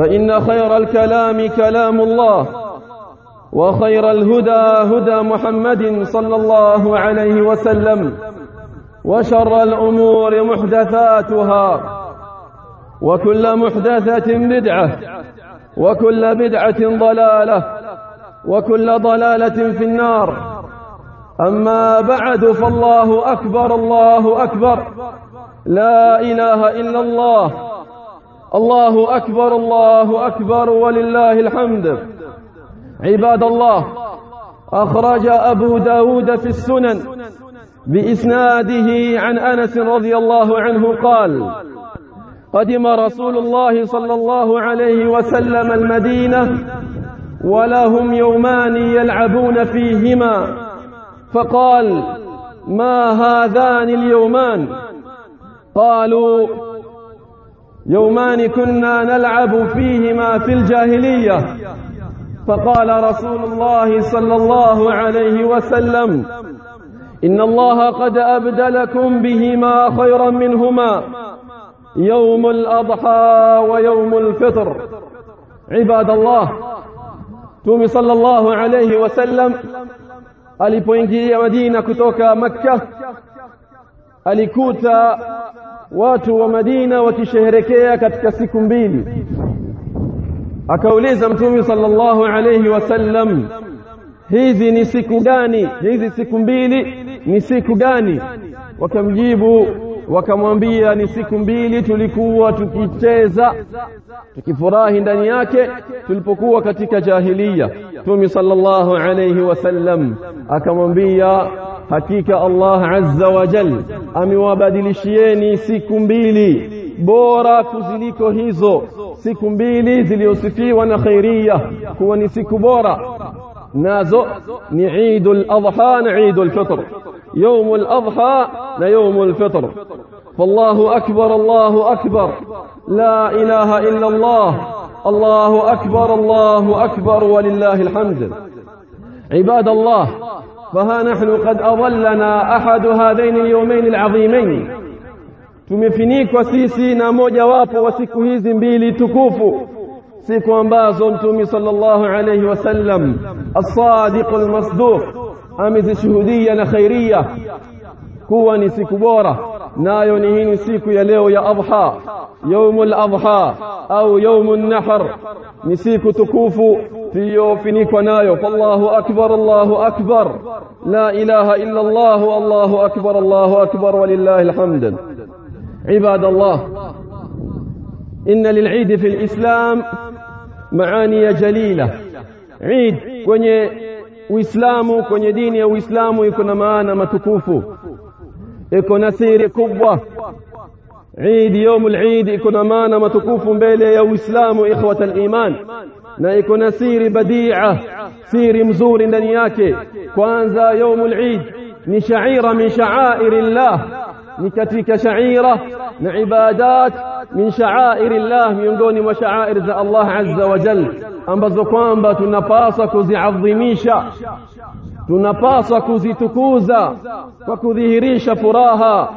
فإن خير الكلام كلام الله وخير الهدى هدى محمد صلى الله عليه وسلم وشر الأمور محدثاتها وكل محدثة بدعة وكل بدعة ضلالة وكل ضلالة في النار. أما بعد فالله أكبر الله أكبر لا إله إلا الله الله أكبر الله أكبر ولله الحمد. عباد الله أخرج أبو داود في السنن بإسناده عن أنس رضي الله عنه قال قدم رسول الله صلى الله عليه وسلم المدينة ولهم يومان يلعبون فيهما. فقال ما هذان اليومان؟ قالوا يومان كنا نلعب فيهما في الجاهلية. فقال رسول الله صلى الله عليه وسلم إن الله قد أبدلكم بهما خيرا منهما يوم الأضحى ويوم الفطر. عباد الله تومي صلى الله عليه وسلم alipoingia Madina kutoka Makka alikuta watu wa Madina wakisherehekea katika siku mbili. Akauliza mtume sallallahu alayhi wasallam hizi ni siku gani? Hizi siku mbili ni siku gani? Wakamjibu wakamwambia ni siku mbili tulikuwa tukicheza tukifurahi ndani yake tulipokuwa katika jahiliya. Mtume sallallahu alayhi wasallam akamwambia hakika Allah azza wa jal amewabadilishieni siku mbili bora kuziliko hizo siku mbili zilizosifiwa na khairia kuwa ni siku bora nazo ni Eidul Adha na Eidul Fitr يوم الأضحى ليوم الفطر فالله أكبر الله أكبر لا إله إلا الله الله أكبر الله أكبر ولله الحمد عباد الله فها نحن قد أضلنا أحد هذين اليومين العظيمين. تمفنيك وسيسي نامو جواب وسكهيز بيلي تكوف سيكو أنباز تومي صلى الله عليه وسلم. الصادق المصدوق. أمز شهودية خيرية كواني سيكو بورا. نايونهين سيكو يليو يا أضحى. يوم الأضحى أو يوم النحر. نسيكو تكوفو. فيوفنيك نايو فالله أكبر الله أكبر. لا إله إلا الله الله أكبر الله أكبر ولله الحمد. عباد الله إن للعيد في الإسلام معاني جليلة. عيد كوني وإسلام كوني ديني وإسلام يكون معانا ما تكوفو يكون سير كبوة عيد يوم العيد يكون معانا ما تكوفو مبالي يا وإسلام إخوة الإيمان. Na iko na siri badia siri mzuri ndani yake kwanza يوم Eid ni shaira min sha'airillah ni katika shaira na ibadat min sha'airillah miongoni mwa sha'air za Allah azza wa jalla ambazo kwamba tunapaswa kuziadhimisha tunapaswa kuzitukuza kwa kudhihirisha furaha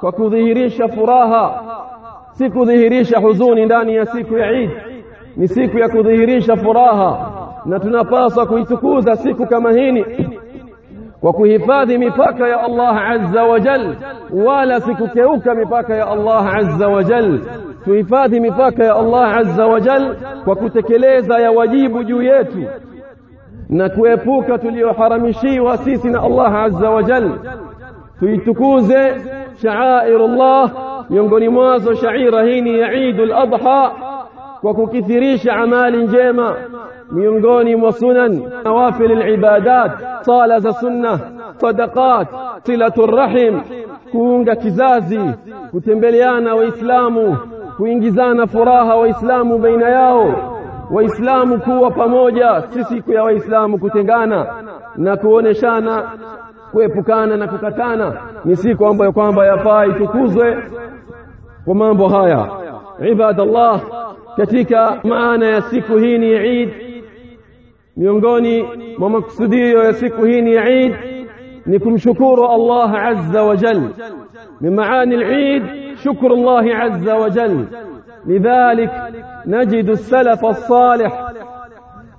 kwa kudhihirisha furaha si kudhihirisha huzuni ndani ya siku ya Eid ni siku ya kudhihirisha furaha na tunapaswa kuitukuza siku kama hini kwa kuhifadhi mipaka ya Allah azza wa jal wala sikukeuka mipaka ya Allah azza wa jal tuhifadhi mipaka ya Allah azza wa jal kwa kutekeleza ya wajibu juu yetu na kuepuka tulioharamishiwa sisi na Allah azza wa jal tuitukuze sha'airullah miongoni mwazo shaira hii ni ya Eid al-Adha وككثريش عمال جيمة. ميونغوني وسنن نوافل العبادات صالة سنة صدقات صلة الرحم كونغ كزازي كتنبليانا وإسلام كوينجزانا فراها وإسلام بين ياو وإسلام كوة فموجة سيسي كويا وإسلام كتنغانا. نكونشانا kuepukana na kukatana ni siku ambayo kwamba yafaa itukuzwe kwa mambo haya ibadallah katika maana ya siku hii ni Eid miongoni mwa makusudio ya siku hii ni Eid ni kumshukuru Allah azza wa jal min maani al-Eid shukru Allah azza wa jal لذلك نجد السلف الصالح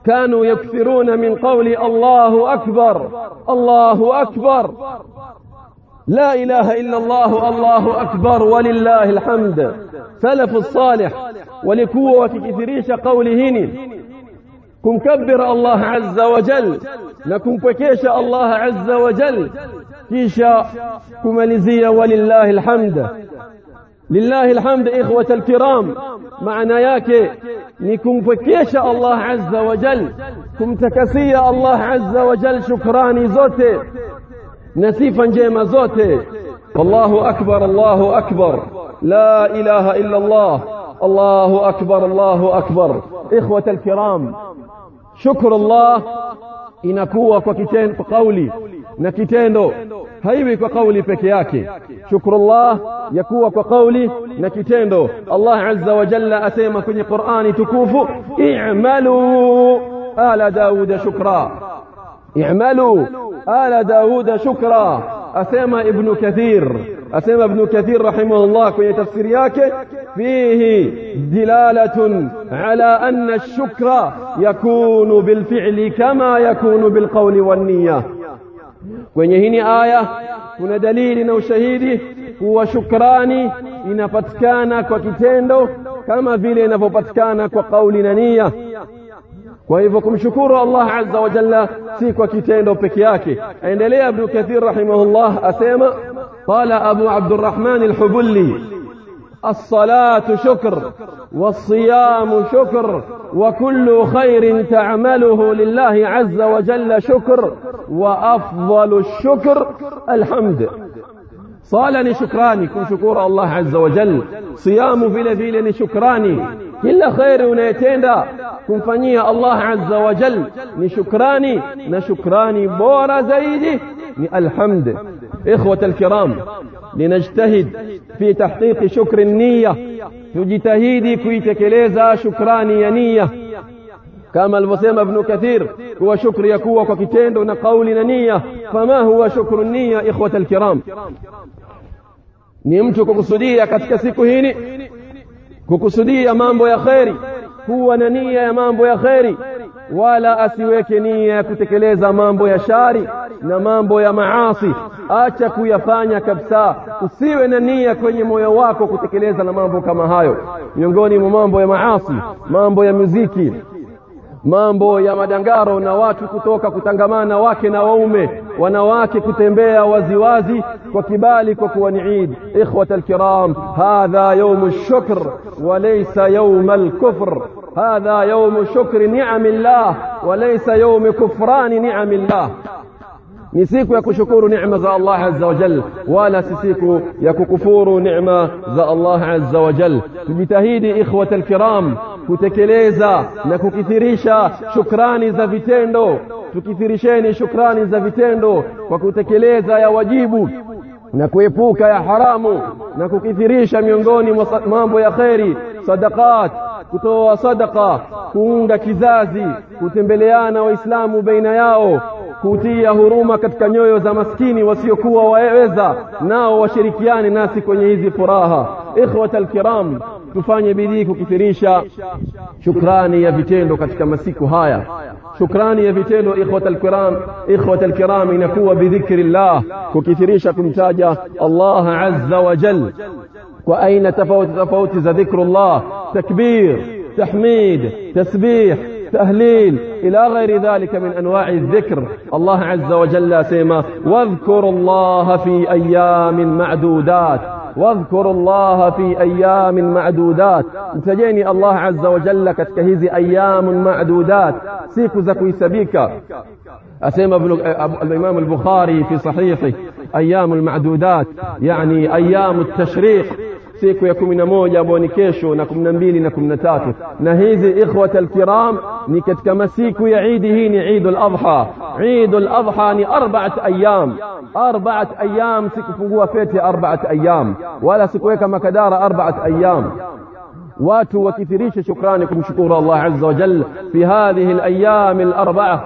كانوا يكثرون من قول الله أكبر الله أكبر لا إله إلا الله الله أكبر ولله الحمد. سلف الصالح ولكوة كثيريش قولهن. كمكبر الله عز وجل لكم بكيش الله عز وجل. كيشا كماليزية ولله الحمد. لله الحمد إخوة الكرام yake ni kumpekesha Allah azza wa jal kumtakasia Allah azza wa jal shukrani zote نسيفا جيما زوتي الله أكبر الله أكبر. لا إله إلا الله. الله أكبر الله أكبر. إخوة الكرام شكر الله. إن كوا فكتين قولي. نكتين هايوي قولي فكياكي شكر الله. يكوا قولي. نكتين الله عز وجل أسيما في القرآن تكوف اعملوا. آل داود شكرا. اعملوا آل داود شكرا. أثيم ابن كثير. أثيم ابن كثير رحمه الله في تفسيرياك فيه دلالة على أن الشكر يكون بالفعل كما يكون بالقول والنية. وينهين آية كنا دليلنا وشهيدي هو شكراني إن فتكانك وكتندو كما فيلي نفو فتكانك وقولنا نية. وإذا كم شكور الله عز وجل سيك وكتين وبكياك عند لي أبن كثير رحمه الله أسيما. قال أبو عبد الرحمن الحبلي الصلاة شكر والصيام شكر وكل خير تعمله لله عز وجل شكر وأفضل الشكر الحمد. صالني شكراني كن شكور الله عز وجل. صيام في لذيلني شكراني. Kila khairi unayetenda kumfanyia Allah azza wa jal ni shukrani na shukrani bora zaidi ni alhamd ikhwata alkiram linajtahid fi tahqiq shukr an-niyya tujitahidi kuitekeleza shukrani ya niyya kama alivyosema Ibn Kathir huwa shukri ya kuwa kwa kitendo na kauli na nia fama huwa shukru nia ikhwata alkiram ni mtu kukusudia katika siku hii kukusudia mambo ya kheri. Kuwa na nia ya mambo ya kheri. Wala asiweke nia ya kutekeleza mambo ya shari na mambo ya maasi. Acha kuyafanya kabisa. Usiwe na nia kwenye moyo wako kutekeleza na mambo kama hayo. Miongoni mwa mambo ya maasi mambo ya muziki mambo ya madangaro na watu kutoka kutangamana wake na waume wanawake kutembea waziwazi kwa kibali kwa kuwa ni Eid ikhwata alkiram hadha yawm ash-shukr wa laysa yawm al-kufr hadha yawm shukri ni'amillah wa laysa yawm kufrani ni'amillah ni siku ya kushukuru neema za Allah azza wa jal wala si siku ya kukufuru neema za Allah azza wa jal tujitahidi ikhwata alkiram kutekeleza na kukithirisha shukrani za vitendo tukithirisheni shukrani za vitendo kwa kutekeleza ya wajibu na kuepuka ya haramu na kukithirisha miongoni mwa mambo ya kheri sadaqat kutoa sadaka kuunga kizazi kutembeleana waislamu baina yao kutia huruma katika nyoyo za maskini wasiokuwa waweza nao washirikiane nasi kwenye hizi furaha إخوة الكرام تفاني بذيك كثيرينشا شكراني يا فيتيلو كتك مسيكو هايا. شكراني يا فيتيلو إخوة الكرام إخوة الكرام نكوى بذكر الله. كثيرينشا كمتاجة الله عز وجل. وأين تفوت تفوت ذكر الله؟ تكبير تحميد تسبيح تهليل إلى غير ذلك من أنواع الذكر. الله عز وجل سيما واذكر الله في أيام معدودات. واذكروا الله في أيام معدودات. متجيني الله عز وجل كتكهيز أيام معدودات. سيكو زكوي سبيكا أسيما الإمام البخاري في صحيحه. أيام المعدودات. يعني أيام التشريق. Siku ya kumi na moja ambayo ni kesho na kumi na mbili na kumi na tatu na hizi ikhwata alkiram ni katika masiku ya idi hii ni idu ladha idu ladha ni arbaat ayam arbaat ayam sikufungua fete arbaat ayam wala sikuweka makadara arbaat ayam watu wakithirisha shukrani kumshukuru Allah azza wa jalla fi hadhihi alayam alarbaa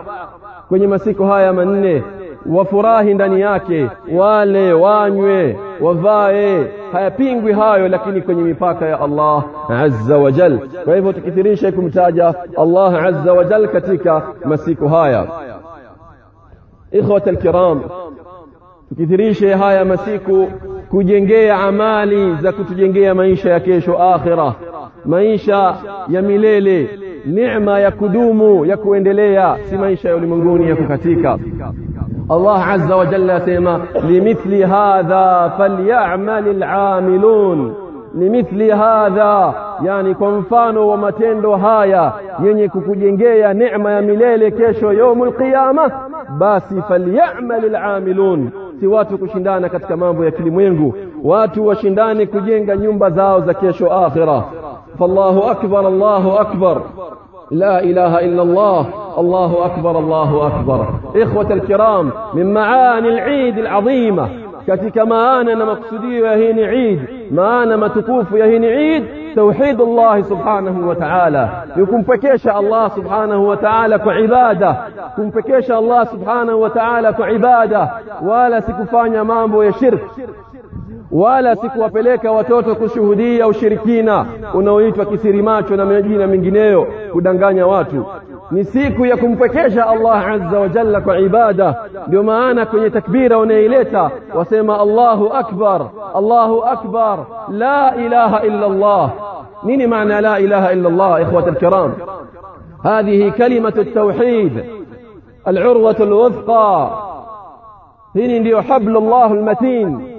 kwenye masiku haya manne wafurahi ndani yake wale wanywe wavae hayapingwi hayo lakini kwenye mipaka ya Allah azza wa jal kwa hivyo tukithirisha kumtaja Allah azza wa jal katika masiku haya ikhwata alkiram tukithirishe haya masiku kujengea amali za kutujengea maisha ya kesho akhira maisha ya milele neema ya kudumu ya kuendelea si maisha ya ulimwenguni ya kukatika الله عز وجل سيما لمثل هذا فليعمل العاملون. لمثل هذا يعني كنفانو ومتندو هايا يني كوكو كوكوجينجيا نعمة مليلة كيشو يوم القيامة بس فليعمل العاملون watu kushindana katika mambo ya kilimwengu watu washindane kujenga nyumba zao za kesho akhira. Fallahu akbar allahu akbar. لا إله إلا الله. الله أكبر الله أكبر. إخوة الكرام من معاني العيد العظيمة. katika maana na makusudio ya hii ni Eid maana matukufu ni Eid توحيد الله سبحانه وتعالى. يكمبكيش الله سبحانه وتعالى كعبادة. كمبكيش الله سبحانه وتعالى كعبادة. ولا سكفانيا مامبو شرك wala sikuwapeleka watoto kushuhudia ushirikina unaoitwa kisirimacho na majina mengineyo kudanganya watu ni siku ya kumpekesha Allah azza wa jalla kwa ibada ndio maana kwenye takbira unaileta wasema Allahu akbar Allahu akbar la ilaha illa Allah nini maana la ilaha illa Allah ikhwata alkiram هذه كلمة التوحيد العروة الوثقى هنا حبل الله المتين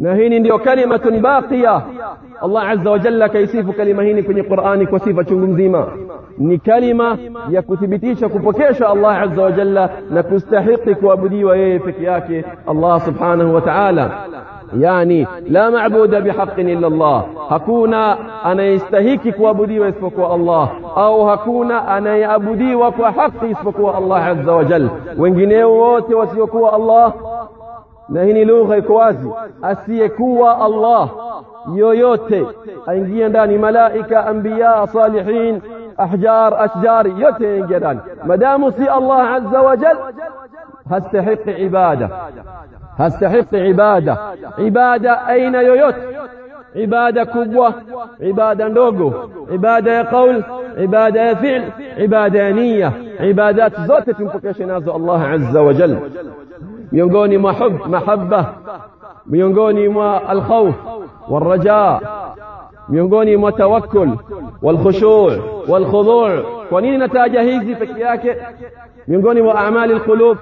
na hii ndio kalimatun baqiya Allah azza wa jalla kaisifu kalima hii kwenye Qur'ani kwa sifa chungu nzima ni kalima ya kuthibitisha kupokesha Allah azza wa jalla na kustahiki kuabudiwa yeye peke yake Allah subhanahu wa ta'ala yani la maabuda bihaqqin illa Allah hakuna anayestahiki kuabudiwa isipokuwa Allah au hakuna anayeabudiwa kwa haki isipokuwa Allah azza wa jalla wengineo wote wasiokuwa Allah na hii ni lugha iko wazi asiyekuwa Allah yoyote aingia ndani malaika anbiya salihin ahjar ashjar yote yaingia ndani madamu si Allah azza wa jal hastahiqi ibada hastahiqi ibada ibada aina yoyote ibada kubwa ibada ndogo ibada ya qaul ibada ya fi'l ibada ya nia ibadat zote tumpokeshe nazo Allah azza wa jalla ميونغوني ما حب محبة ميونغوني ما الخوف والرجاء ميونغوني ما توكل والخشوع والخضوع ونين نتاج هذي فكياك ميونغوني ما أعمال القلوب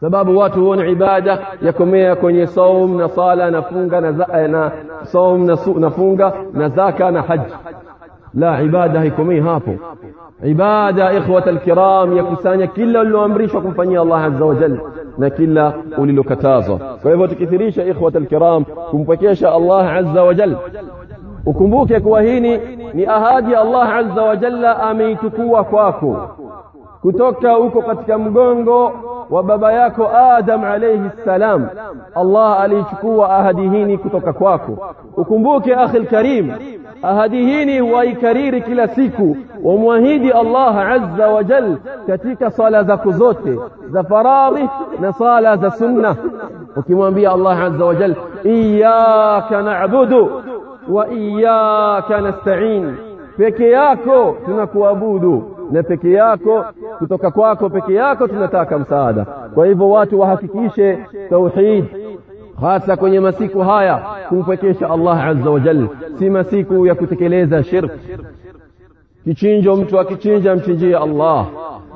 سباب واتوون عبادة يكون يكون صوم نصالة نفونغ نزأنا صوم نسوء نزاكا نحج لا عبادة يكون هابو عبادة إخوة الكرام يكسان كل اللي أمريش وكمفني الله عز وجل. ما كل أولي لكتازة فإذا تكثريش إخوة الكرام كمفكيش الله عز وجل. وكمبوك يكوهيني نأهادي الله عز وجل أميتكو وكواكو. Kutoka huko katika mgongo wa baba yako Adam alayhi salam Allah alichukua ahadi hii kutoka kwako ukumbuke akhi karim ahadi hii waikariri kila siku wamwahidi Allah azza wa jal katika sala zako zote za faradhi na sala za sunna ukimwambia Allah azza wa jal iyyaka na'budu wa iyyaka nasta'in peke yako tunakuabudu na peke yako kutoka kwako peke yako tunataka msaada kwa hivyo watu wahakikishe tauhid hasa kwenye masiku haya kumpekesha Allah azza wa jal si masiku ya kutekeleza shirk kichinjo mtu akichinja mchinjie Allah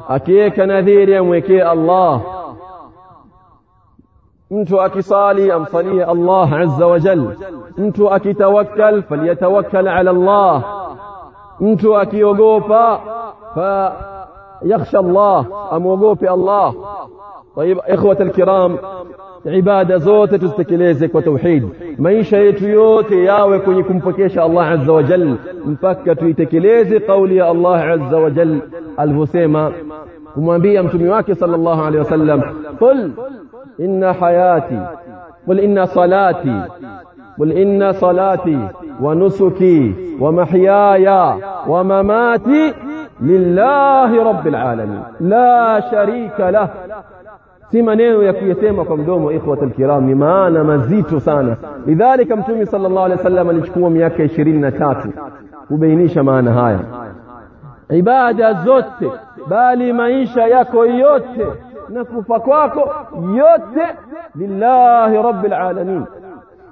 akiweka nadhiri amwekee Allah mtu akisali amsalie Allah azza wa jal mtu akitawakkal falyatawakkal ala Allah mtu akiogopa fayakhsha Allah amwogope Allah طيب إخوة الكرام ibada zote tuzitekeleze kwa tauhid maisha yetu yote yawe kwenye kumpokesha Allah azza wa jal mpaka tuitekeleze kauli ya Allah azza wa jal alivyosema kumwambia mtume wake sallallahu alaihi wasallam qul inna hayati qul inna salati قل إن صلاتي ونسكي ومحياي ومماتي لله رب العالمين. لا شريك له. سيمانينو يكوي سيمكم دوم إخوة الكرام ممانا مزيت سانا لذلك امتومي صلى الله عليه وسلم لشكوم يكي شرين نتاتي وبينيش ما نهاية. عبادة زوت. بالي ما إنشا يكو يوت. نكفكواكو يوت. لله رب العالمين.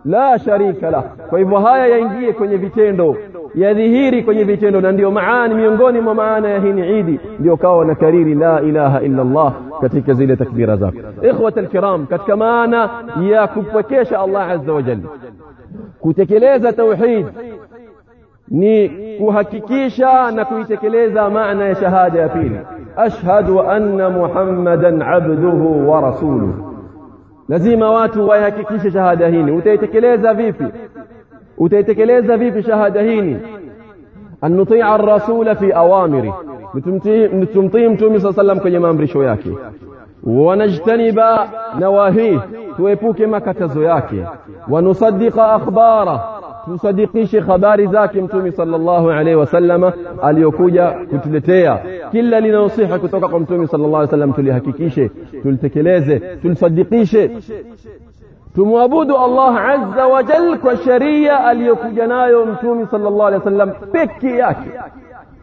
لا شريك له. فإذا هيا ينجيه كني فيتندو يذهيري كني فيتندو نديو معاني ميونغوني ممعاني هين عيدي ديو كاونا كريري لا إله إلا الله كتك زيلة تكبير زاك إخوة الكرام كتكمانا يا كفكيش الله عز وجل كتكليزة توحيد ني كهككيشا نكويتكليزة معنى شهادة فيني أشهد أن محمدا عبده ورسوله lazima watu wahakikishe shahada hii utaitekeleza vipi utaitekeleza vipi shahada hii an nutia ar-rasula fi awamiri tumtii mtume sallam kwenye maamrisho yake wanajtaniba nawahi tuepuke makatazo yake wanusaddiqa akhbara tusadikishe habari zake mtume sallallahu alaihi wasallama aliyokuja kutuletea kila linalosiha kutoka kwa mtume sallallahu alaihi wasallam tulihakikishe tulitekeleze tulisadikishe tumwabudu Allah azza wa jal kwa sheria aliyokuja nayo mtume sallallahu alaihi wasallam peke yake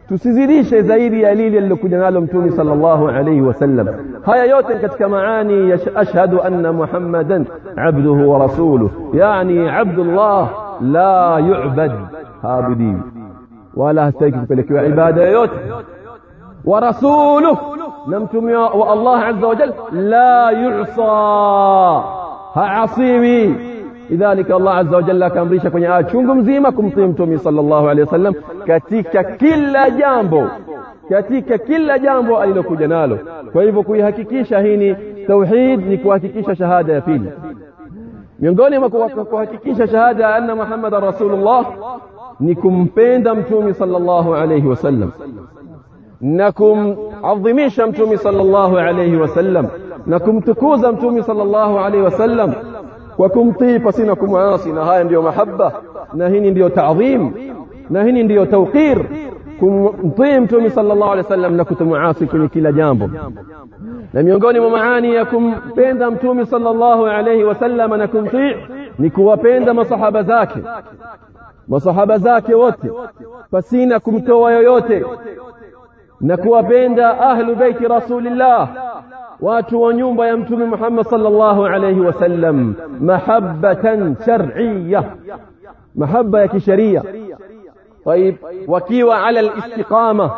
tusizidishe zaidi ya lile alilokuja nalo mtume sallallahu alaihi wasallam haya yote katika maani ya ashhadu anna muhammadan abduhu wa rasuluhu yani abdullah لا يعبد هابدين. ولا سيكون لك عبادة يوت ورسوله نمتم يا والله عز وجل. لا يعصى. ها عصيمي. لذلك الله عز وجل كان بريشة كوني آت شنكم زيمكم طيمتم صلى الله عليه وسلم. كتيك كل جانبو كتيك كل جانبو أي لك جناله فإذا كوي هكيكي شهيني توحيد لكوا هكيكي شهادة فيه miongoni mwa kuhakikisha shahada anna muhammadan rasulullah ni kumpenda mtume sallallahu alaihi wasallam na kumadhimisha mtume sallallahu alaihi wasallam na kumtukuza mtume sallallahu alaihi wasallam kwa kumtii pasina kumwasi na haya ndiyo mahaba na hii ndiyo taadhim na hii ndiyo tawqir kumtii mtume sallallahu alaihi wasallam na kutomuasi kwenye kila jambo na miongoni mwa maani ya kumpenda mtume sallallahu alaihi wasallam na kumtii ni kuwapenda masahaba zake masahaba zake wote pasina kumtoa yoyote na kuwapenda ahlu beiti rasulillah watu wa nyumba ya mtume Muhammad sallallahu alayhi wasallam mahabbatan shar'iyya mahabba ya kisheria طيب وكيوا على الاستقامة.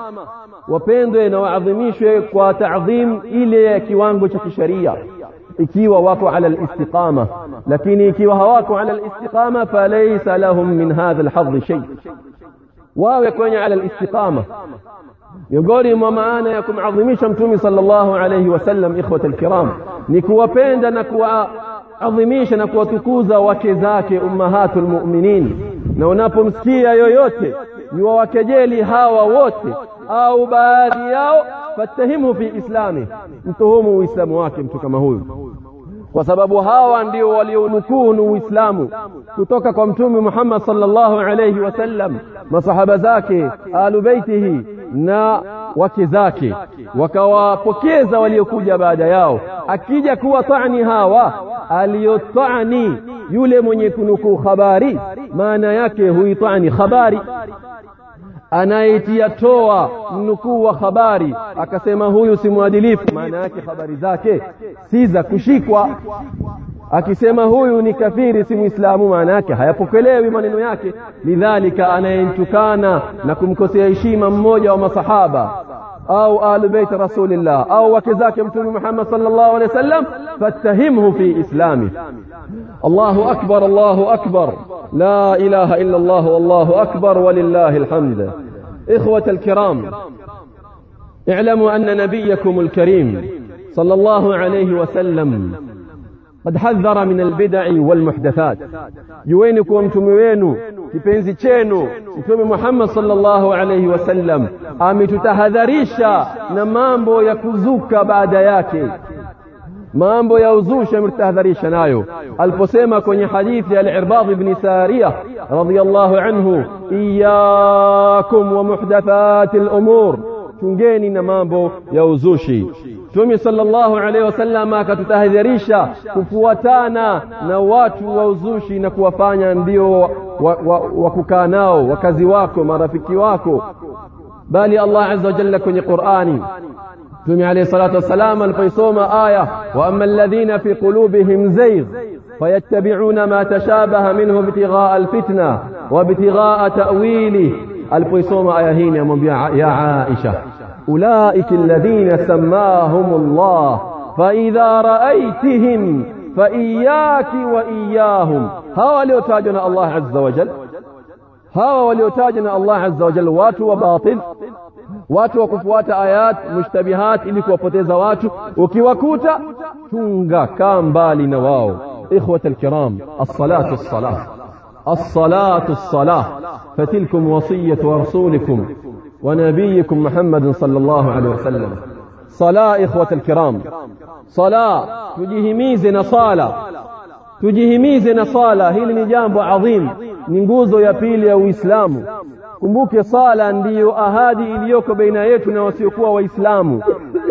وبيندو ينوعظميشو كوا تعظيم إلي كيوان كيوانجو شكشرية إكيوا واكوا على الاستقامة. لكن إكيوا هواكوا على الاستقامة فليس لهم من هذا الحظ شيء. واو يكون على الاستقامة. يقول وما أنا يكون عظيمي شمتومي صلى الله عليه وسلم إخوة الكرام. نكوا بيندا نكوا عظيميش نكوا تكوزا وكذاك أمهات المؤمنين. Na unapomsikia yoyote ni hawa wote au baadhi yao fattahimhu fi islami mtuhumu uislamu wake mtu kama huyu. Kwa sababu hawa ndio walionukunu uislamu kutoka kwa mtume Muhammad sallallahu alayhi wasallam masahaba zake alu baitihi na wake zake wakawapokeza waliokuja baada yao. Akija kuwa tani hawa aliyotani yule mwenye kunukuu habari maana yake huitani habari. Anayetia toa mnukuu wa habari akasema huyu si mwadilifu maana yake habari zake si za kushikwa akisema huyu ni kafiri si muislamu maana yake hayapokelewi maneno yake lidhalika anayemtukana na kumkosea heshima mmoja wa masahaba au ahlu rasulillah au wake zake mtume Muhammad sallallahu alaihi wasallam fattahimhu fi islami Allahu akbar Allahu akbar la ilaha illa Allah wallahu akbar walillahi alhamd الكرام اعلموا أن نبيكم الكريم صلى الله عليه وسلم قد حذر من البدع والمحدثات. يوينكم تموينو كيبينزي تشينو؟ سيتومي محمد صلى الله عليه وسلم. آمي تتهذريشا؟ نمامبو يكوزوكا بعد ياكي. مامبو يوزوشا مرتهذريشا نايو. البوسيما كوني حديث العرباض بن سارية رضي الله عنه. إياكم ومحدثات الأمور. تنجيني نمامبو يوزوشي. Mtume sallallahu alaihi wasallam akatutahadharisha kufuatana na watu wa uzushi na kuwafanya ndio wa, wa, wa, wa nao wakazi wako marafiki wako bali Allah azza wa jalla kwenye Qur'ani Mtume alayhi salatu wasalam alipoisoma aya wa amma alladhina fi qulubihim zayg fayattabi'una ma tashabaha minhu ibtigha'a alfitna wa ibtigha'a ta'wili alipoisoma aya hii amwambia ya Aisha أولئك الذين سماهم الله. فإذا رأيتهم فإياك وإياهم. ها وليتاجنا الله عز وجل. ها وليتاجنا الله عز وجل. واتوا وباطل. واتوا وقفوات آيات مشتبهات. إليك وفتيز وات وكوكوت تنغى كام بالي نواو. إخوة الكرام الصلاة الصلاة الصلاة الصلاة فتلكم وصية رسولكم. ونبيكم محمد صلى الله عليه وسلم. صلاة إخوة الكرام. صلاة تجهمي زنا صلاة تجهمي زنا صلاة هي النجام عظيم. نجوز يا بيلي وإسلام. كمبوك صالة. ديو أهادي إليوك بين يتنا وسيقوا وإسلام.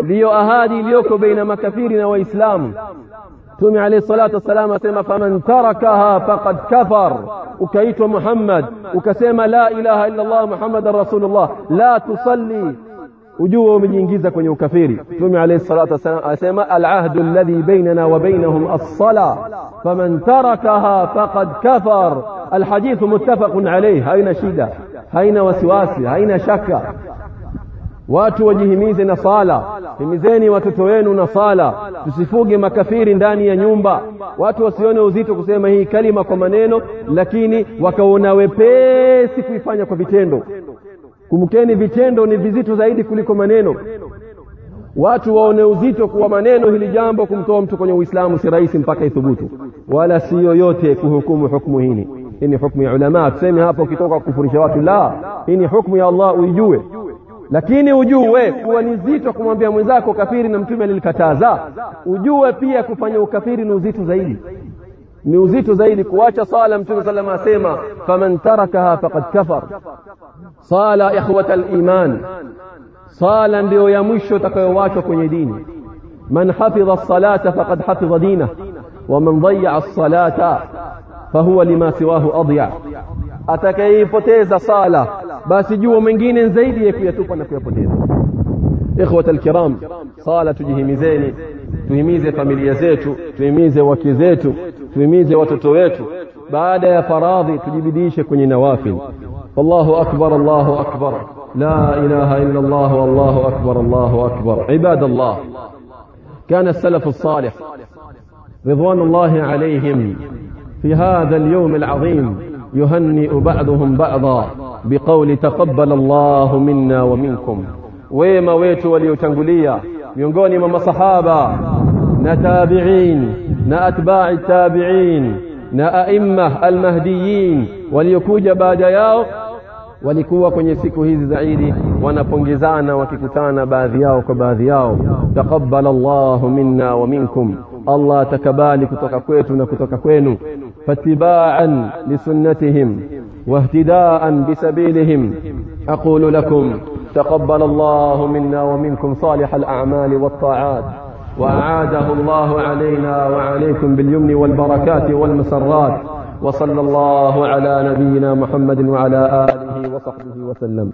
ديو أهادي إليوك بين مكافيرنا وإسلام. تم عليه الصلاة والسلام سيما فمن تركها فقد كفر. وكيت محمد وكسيما لا إله إلا الله محمد رسول الله. لا تصلي. وجوه من ينجزك وني وكفير تم عليه الصلاة والسلام سيما العهد الذي بيننا وبينهم الصلاة. فمن تركها فقد كفر. الحديث متفق عليه. هين شيدة هين وسواسي هين شكة watu wajihimize na sala. Himizeni watoto wenu na sala. Tusifuge makafiri ndani ya nyumba. Watu wasione uzito kusema hii kalima kwa maneno lakini wakaona wepesi kuifanya kwa vitendo. Kumbukeni vitendo ni vizito zaidi kuliko maneno. Watu waone uzito kuwa maneno. Hili jambo kumtoa mtu kwenye uislamu si rahisi mpaka ithubutu. Wala si yoyote kuhukumu hukumu hili hii ni hukumu ya ulama. Tuseme hapo ukitoka kufurisha watu la hii ni hukumu ya Allah uijue lakini ujue kuwa ni zito kumwambia mwenzako kafiri na mtume alilikataza ujue pia kufanya ukafiri ni uzito zaidi ni uzito zaidi kuacha sala mtume wasallam asema faman tarakaha faqad kafar sala ikhwata aliman sala ndio ya mwisho itakayowachwa kwenye dini man hafidha as-salata faqad hafidha dina wa man dhayya as-salata fahuwa lima siwahu adya atakayeipoteza sala basi jua mengine zaidi ya kuyatupa na kuyapoteza ikhwata alkiram sala tujihimizeni tuhimize familia zetu tuhimize wake zetu tuhimize watoto wetu baada ya faradhi tujibidishe kwenye nawafil والله أكبر الله أكبر لا إله إلا الله والله أكبر الله أكبر عباد الله كان السلف الصالح رضوان الله عليهم في هذا اليوم العظيم يهنئ بعضهم بعضا بقول تقبل الله منا ومنكم wema wetu waliotangulia miongoni mwa masahaba na tabi'in na atba'i tabi'in na aimma almahdiyin waliokuja baada yao walikuwa kwenye siku hizi za Idi wanapongezana wakikutana baadhi yao kwa baadhi yao taqabbal Allahu minna wa minkum Allah takabali kutoka kwetu na kutoka kwenu fatibaan lisunnatihim واهتداء بسبيلهم. أقول لكم تقبل الله منا ومنكم صالح الأعمال والطاعات وأعاده الله علينا وعليكم باليمن والبركات والمسرات وصلى الله على نبينا محمد وعلى آله وصحبه وسلم.